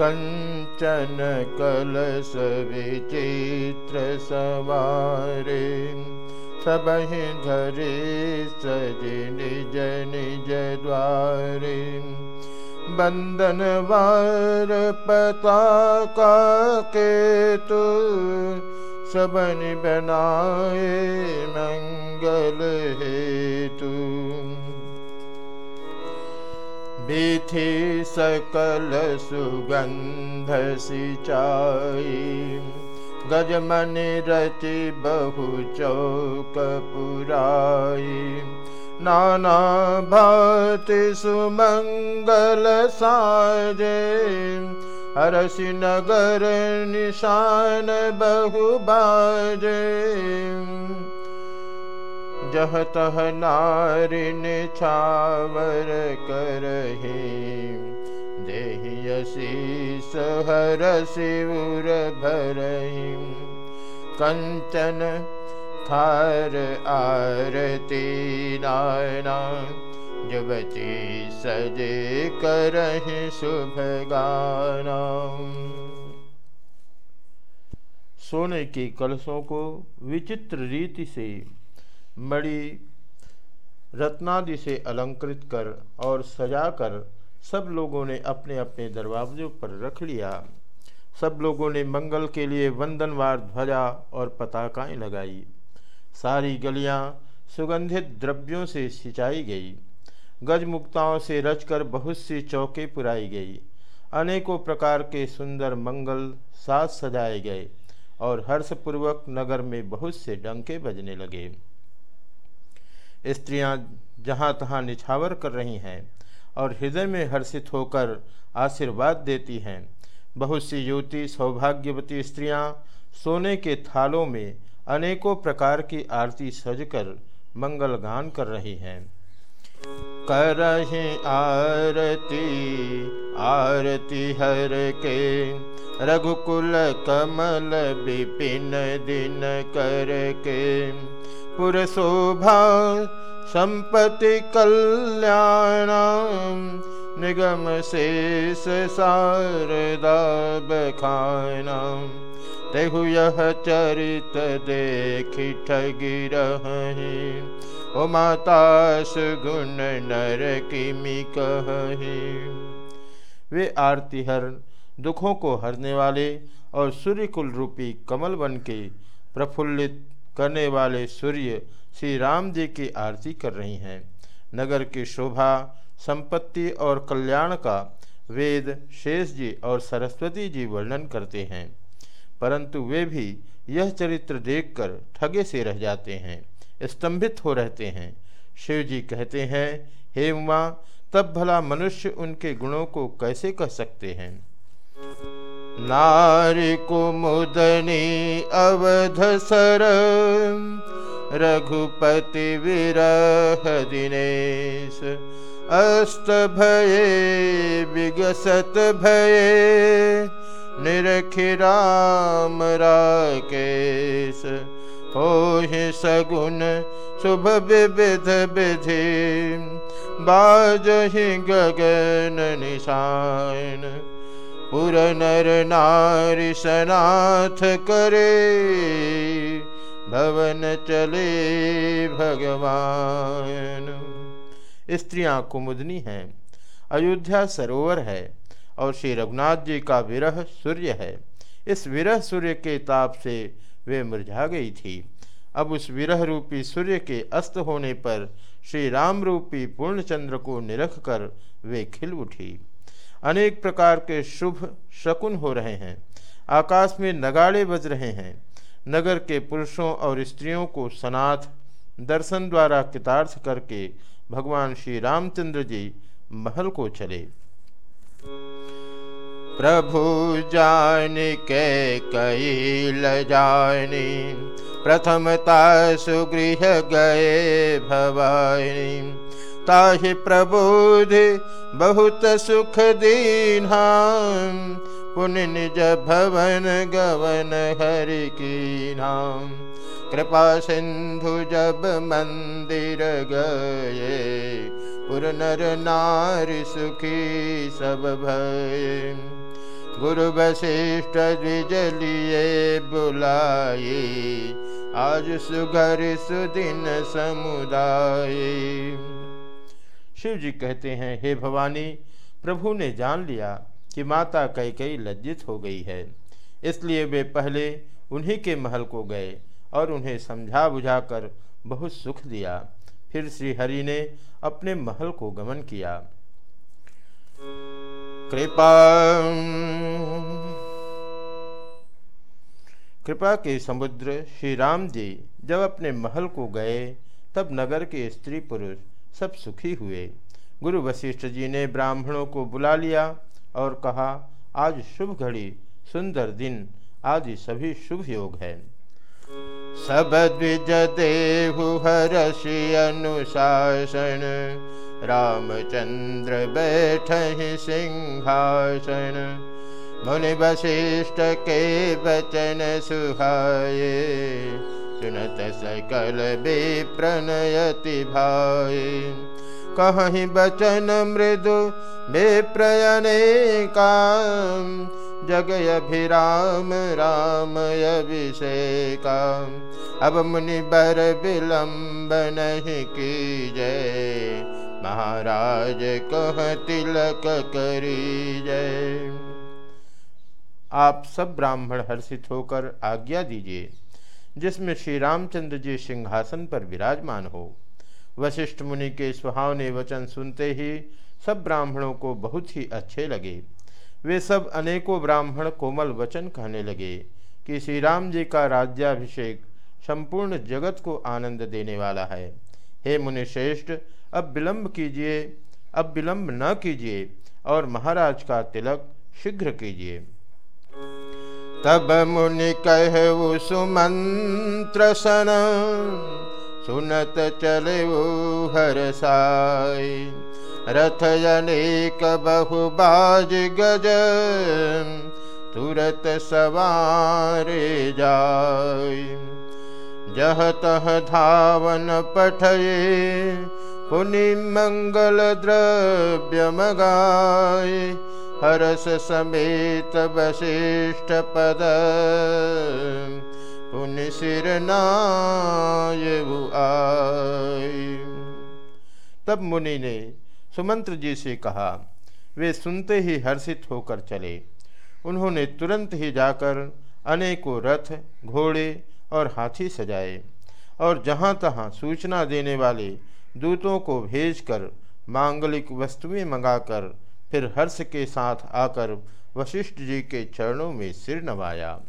कञ्चन कलश विचित्र सवारे। सबहि धरे सज निज निज द्वारे। बंदन वार पताका केतु, सबन बनाए मंगल हेतु। विधि सकल सुगंध सिंचाई गजमन रचि बहु चौक पुराई नाना भाति सुमंगल साजे। हरसि नगर निशान बहु बाजे जह तह नारिन छावर करही। सहर शिवर भरही। कंचन थार आरती नाना युवती सजे करहि शुभ गाना। सोने के कलशों को विचित्र रीति से मणि रत्नादि से अलंकृत कर और सजाकर सब लोगों ने अपने अपने दरवाजों पर रख लिया। सब लोगों ने मंगल के लिए वंदनवार ध्वजा और पताकाएँ लगाई। सारी गलियाँ सुगंधित द्रव्यों से सिंचाई गई। गजमुक्ताओं से रचकर बहुत सी चौके पुराई गई। अनेकों प्रकार के सुंदर मंगल साज सजाए गए और हर्षपूर्वक नगर में बहुत से डंके बजने लगे। स्त्रियाँ जहाँ तहाँ निछावर कर रही हैं और हृदय में हर्षित होकर आशीर्वाद देती हैं। बहुत सी युवती, सौभाग्यवती स्त्रियाँ सोने के थालों में अनेकों प्रकार की आरती सजकर मंगल गान कर रही हैं। करही आरती आरती हर के। रघुकुल कमल विपिन दिन कर के पुर शोभा, संपत्ति कल्याण निगम शेष शारदा बखाना तेहु यह चरित देख ठगी रही, ओ मातास गुण नर किमि कही। वे आरती हर दुखों को हरने वाले और सूर्य कुल रूपी कमल बन के प्रफुल्लित करने वाले सूर्य श्री राम जी की आरती कर रही हैं। नगर की शोभा, संपत्ति और कल्याण का वेद शेष जी और सरस्वती जी वर्णन करते हैं। परंतु वे भी यह चरित्र देखकर ठगे से रह जाते हैं, स्तंभित हो रहते हैं। शिव जी कहते हैं, हे उमा, तब भला मनुष्य उनके गुणों को कैसे कह सकते हैं? नारी कुमुदनी अवध सर रघुपति विरह दिनेश अस्त भये विगसत भये निरखिराम राकेश। हो सगुन शुभ विविध विधि बाजहि गगन निशान पुर नर नारी सनाथ करे, भवन चले भगवान। स्त्रियाँ कुमुदनी हैं, अयोध्या सरोवर है, और श्री रघुनाथ जी का विरह सूर्य है। इस विरह सूर्य के ताप से वे मुरझा गई थी। अब उस विरह रूपी सूर्य के अस्त होने पर श्री राम रूपी पूर्णचंद्र को निरख कर वे खिल उठी। अनेक प्रकार के शुभ शकुन हो रहे हैं। आकाश में नगाड़े बज रहे हैं। नगर के पुरुषों और स्त्रियों को सनाथ, दर्शन द्वारा कृतार्थ करके भगवान श्री रामचंद्र जी महल को चले। प्रभु जान के कैल जानी, प्रथमता सुगृह गए भवानी। ताहि प्रबोध बहुत सुख दीना पुण्य निज भवन गवन हरि की नाम। कृपा सिंधु जब मंदिर गए पुर नर नारी सुखी सब भय। गुरु वशिष्ठ द्विजलिए बुलाए आज सुघर सुदिन समुदाय। शिव जी कहते हैं, हे भवानी, प्रभु ने जान लिया कि माता कई कई लज्जित हो गई है। इसलिए वे पहले उन्हीं के महल को गए और उन्हें समझा बुझाकर बहुत सुख दिया। फिर श्री हरि ने अपने महल को गमन किया। कृपा कृपा के समुद्र, श्री राम जी जब अपने महल को गए, तब नगर के स्त्री पुरुष सब सुखी हुए। गुरु वशिष्ठ जी ने ब्राह्मणों को बुला लिया और कहा, आज शुभ घड़ी, सुंदर दिन आदि सभी शुभ योग है। सब द्विज देहु हर्षि अनुशासन, रामचंद्र बैठ सिंहासन। मुनि वशिष्ठ के बचन सुहाये। सुनत सकल विप्रणयति भाई। कहीं बचन मृदु विप्रयने का जगय अभिराम, राम अभिषेका अब मुनि बर विलंब नहीं की जय महाराज कह तिलक करी जय आप सब ब्राह्मण हर्षित होकर आज्ञा दीजिए। जिसमें श्री रामचंद्र जी सिंहासन पर विराजमान हो। वशिष्ठ मुनि के सुहावने वचन सुनते ही सब ब्राह्मणों को बहुत ही अच्छे लगे। वे सब अनेकों ब्राह्मण कोमल वचन कहने लगे कि श्री राम जी का राज्याभिषेक संपूर्ण जगत को आनंद देने वाला है। हे मुनि श्रेष्ठ, अब विलम्ब कीजिए, अब विलम्ब न कीजिए और महाराज का तिलक शीघ्र कीजिए। तब मुनि कह सुमंत्र सन। सुनत चले अनेक बहुबाज गज। तुरत सवारे जाय जह तह धावन पठये पुनि मंगल द्रव्य मगाय हरस समेत वशिष्ठ पद। पुनि सिर आय। तब मुनि ने सुमंत्र जी से कहा, वे सुनते ही हर्षित होकर चले। उन्होंने तुरंत ही जाकर अनेकों रथ, घोड़े और हाथी सजाए और जहाँ तहाँ सूचना देने वाले दूतों को भेजकर मांगलिक वस्तुएँ मंगाकर फिर हर्ष के साथ आकर वशिष्ठ जी के चरणों में सिर नवाया।